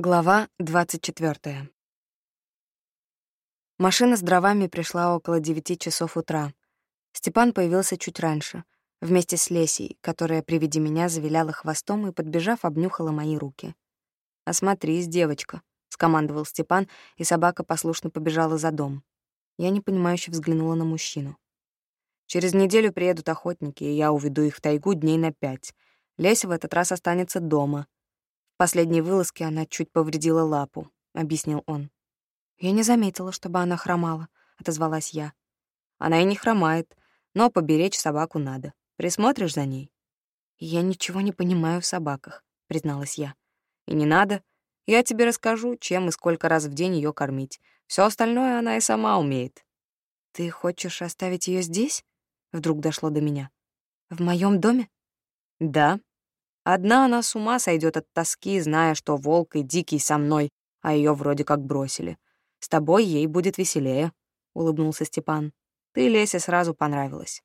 Глава 24. Машина с дровами пришла около девяти часов утра. Степан появился чуть раньше, вместе с Лесей, которая при виде меня завиляла хвостом и, подбежав, обнюхала мои руки. «Осмотрись, девочка», — скомандовал Степан, и собака послушно побежала за дом. Я непонимающе взглянула на мужчину. «Через неделю приедут охотники, и я уведу их в тайгу дней на пять. Леся в этот раз останется дома», последней вылазке она чуть повредила лапу», — объяснил он. «Я не заметила, чтобы она хромала», — отозвалась я. «Она и не хромает, но поберечь собаку надо. Присмотришь за ней?» «Я ничего не понимаю в собаках», — призналась я. «И не надо. Я тебе расскажу, чем и сколько раз в день ее кормить. Все остальное она и сама умеет». «Ты хочешь оставить ее здесь?» — вдруг дошло до меня. «В моем доме?» «Да», Одна она с ума сойдет от тоски, зная, что волк и дикий со мной, а ее вроде как бросили. С тобой ей будет веселее, — улыбнулся Степан. Ты, Лесе, сразу понравилась.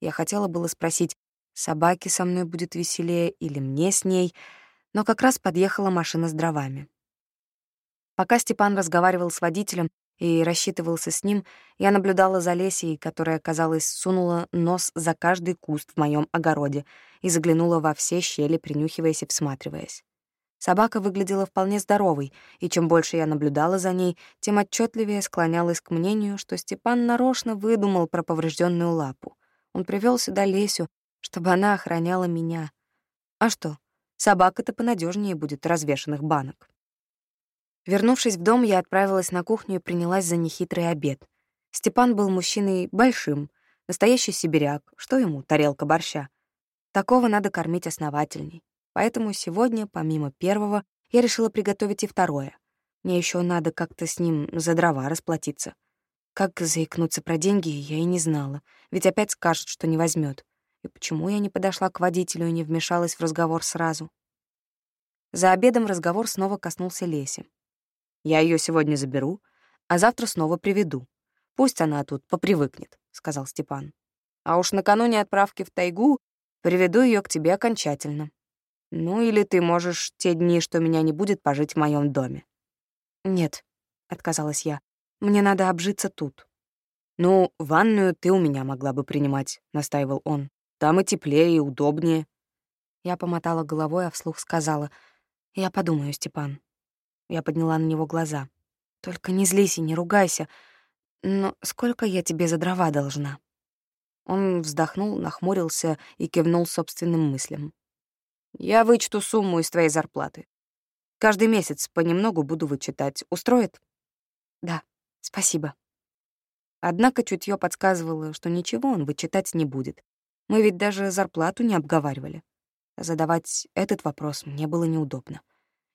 Я хотела было спросить, собаке со мной будет веселее или мне с ней, но как раз подъехала машина с дровами. Пока Степан разговаривал с водителем, и рассчитывался с ним, я наблюдала за Лесей, которая, казалось, сунула нос за каждый куст в моем огороде и заглянула во все щели, принюхиваясь и всматриваясь. Собака выглядела вполне здоровой, и чем больше я наблюдала за ней, тем отчетливее склонялась к мнению, что Степан нарочно выдумал про поврежденную лапу. Он привел сюда Лесю, чтобы она охраняла меня. А что, собака-то понадежнее будет развешанных банок. Вернувшись в дом, я отправилась на кухню и принялась за нехитрый обед. Степан был мужчиной большим, настоящий сибиряк, что ему тарелка борща. Такого надо кормить основательней. Поэтому сегодня, помимо первого, я решила приготовить и второе. Мне еще надо как-то с ним за дрова расплатиться. Как заикнуться про деньги, я и не знала, ведь опять скажет, что не возьмет. И почему я не подошла к водителю и не вмешалась в разговор сразу? За обедом разговор снова коснулся Леси. Я ее сегодня заберу, а завтра снова приведу. Пусть она тут попривыкнет», — сказал Степан. «А уж накануне отправки в тайгу приведу ее к тебе окончательно. Ну или ты можешь те дни, что меня не будет, пожить в моем доме». «Нет», — отказалась я, — «мне надо обжиться тут». «Ну, ванную ты у меня могла бы принимать», — настаивал он. «Там и теплее, и удобнее». Я помотала головой, а вслух сказала, «Я подумаю, Степан». Я подняла на него глаза. «Только не злись и не ругайся. Но сколько я тебе за дрова должна?» Он вздохнул, нахмурился и кивнул собственным мыслям. «Я вычту сумму из твоей зарплаты. Каждый месяц понемногу буду вычитать. Устроит?» «Да, спасибо». Однако чутье подсказывало, что ничего он вычитать не будет. Мы ведь даже зарплату не обговаривали. Задавать этот вопрос мне было неудобно.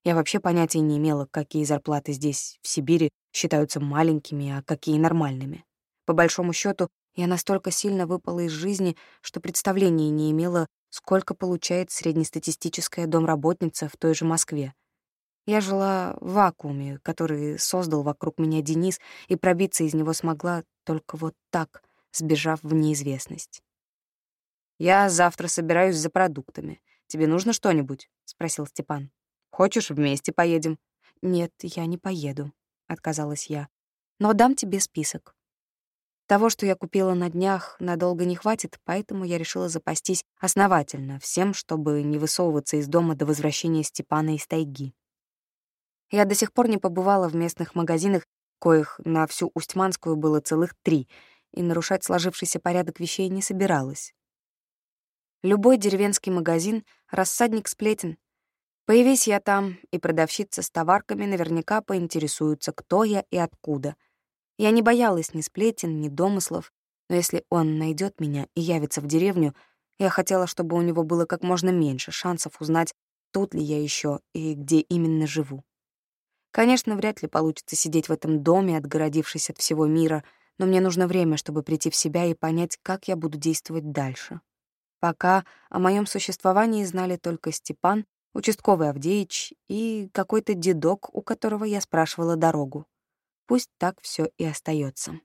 Я вообще понятия не имела, какие зарплаты здесь, в Сибири, считаются маленькими, а какие нормальными. По большому счету, я настолько сильно выпала из жизни, что представления не имела, сколько получает среднестатистическая домработница в той же Москве. Я жила в вакууме, который создал вокруг меня Денис, и пробиться из него смогла только вот так, сбежав в неизвестность. «Я завтра собираюсь за продуктами. Тебе нужно что-нибудь?» — спросил Степан. Хочешь, вместе поедем?» «Нет, я не поеду», — отказалась я. «Но дам тебе список». Того, что я купила на днях, надолго не хватит, поэтому я решила запастись основательно всем, чтобы не высовываться из дома до возвращения Степана из тайги. Я до сих пор не побывала в местных магазинах, коих на всю Устьманскую было целых три, и нарушать сложившийся порядок вещей не собиралась. Любой деревенский магазин — рассадник сплетен, Появись я там, и продавщица с товарками наверняка поинтересуются, кто я и откуда. Я не боялась ни сплетен, ни домыслов, но если он найдет меня и явится в деревню, я хотела, чтобы у него было как можно меньше шансов узнать, тут ли я еще и где именно живу. Конечно, вряд ли получится сидеть в этом доме, отгородившись от всего мира, но мне нужно время, чтобы прийти в себя и понять, как я буду действовать дальше. Пока о моем существовании знали только Степан участковый Авдеич и какой-то дедок, у которого я спрашивала дорогу. Пусть так все и остается.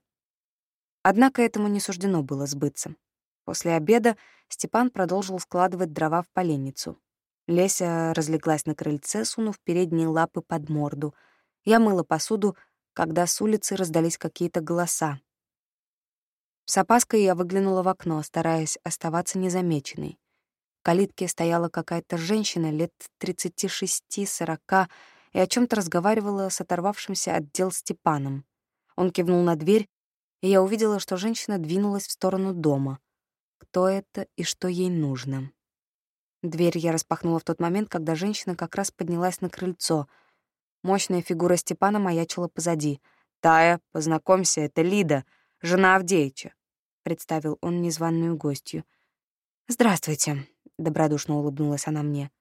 Однако этому не суждено было сбыться. После обеда Степан продолжил складывать дрова в поленницу. Леся разлеглась на крыльце, сунув передние лапы под морду. Я мыла посуду, когда с улицы раздались какие-то голоса. С опаской я выглянула в окно, стараясь оставаться незамеченной. Калитке стояла какая-то женщина лет 36-40 и о чем то разговаривала с оторвавшимся от дел Степаном. Он кивнул на дверь, и я увидела, что женщина двинулась в сторону дома. Кто это и что ей нужно? Дверь я распахнула в тот момент, когда женщина как раз поднялась на крыльцо. Мощная фигура Степана маячила позади. «Тая, познакомься, это Лида, жена Авдеича», — представил он незваную гостью. «Здравствуйте», — добродушно улыбнулась она мне.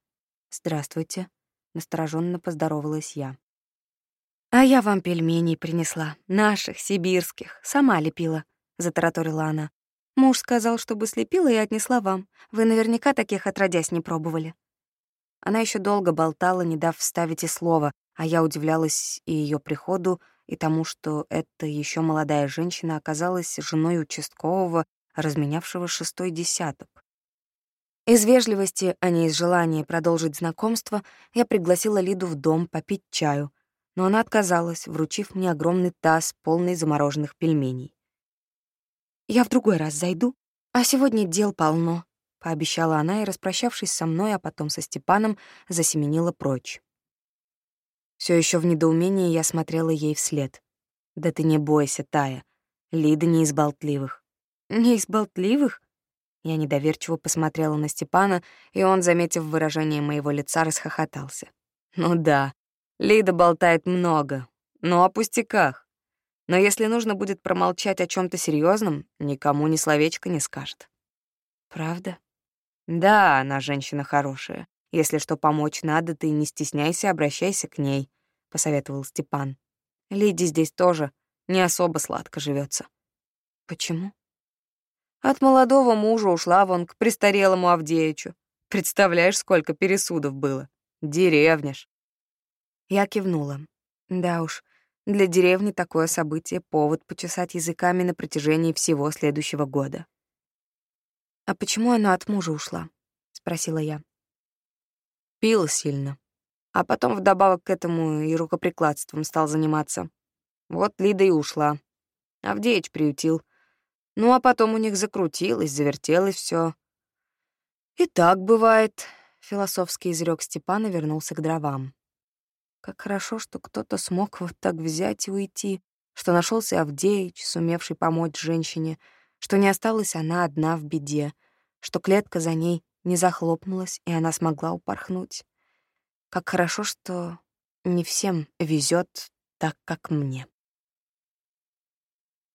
«Здравствуйте», — настороженно поздоровалась я. «А я вам пельменей принесла, наших, сибирских, сама лепила», — затараторила она. Муж сказал, чтобы слепила и отнесла вам. Вы наверняка таких отродясь не пробовали». Она еще долго болтала, не дав вставить и слова, а я удивлялась и ее приходу, и тому, что эта еще молодая женщина оказалась женой участкового, разменявшего шестой десяток. Из вежливости, а не из желания продолжить знакомство, я пригласила Лиду в дом попить чаю, но она отказалась, вручив мне огромный таз, полный замороженных пельменей. Я в другой раз зайду, а сегодня дел полно», — пообещала она и, распрощавшись со мной, а потом со Степаном, засеменила прочь. Все еще в недоумении я смотрела ей вслед. «Да ты не бойся, Тая. Лида не из болтливых». «Не из болтливых?» Я недоверчиво посмотрела на Степана, и он, заметив выражение моего лица, расхохотался. «Ну да, Лида болтает много, но о пустяках. Но если нужно будет промолчать о чем то серьезном, никому ни словечко не скажет. Правда? Да, она женщина хорошая. Если что помочь надо, ты не стесняйся, обращайся к ней, посоветовал Степан. Лиди здесь тоже не особо сладко живется. Почему? От молодого мужа ушла вон к престарелому Авдеичу. Представляешь, сколько пересудов было? Деревня ж. Я кивнула. Да уж, для деревни такое событие — повод почесать языками на протяжении всего следующего года. «А почему она от мужа ушла?» — спросила я. Пил сильно. А потом вдобавок к этому и рукоприкладством стал заниматься. Вот Лида и ушла. Авдеич приютил. Ну, а потом у них закрутилось, завертелось все. «И так бывает», — философский изрек Степан и вернулся к дровам. Как хорошо, что кто-то смог вот так взять и уйти, что нашелся Авдеич, сумевший помочь женщине, что не осталась она одна в беде, что клетка за ней не захлопнулась, и она смогла упорхнуть. Как хорошо, что не всем везет так, как мне.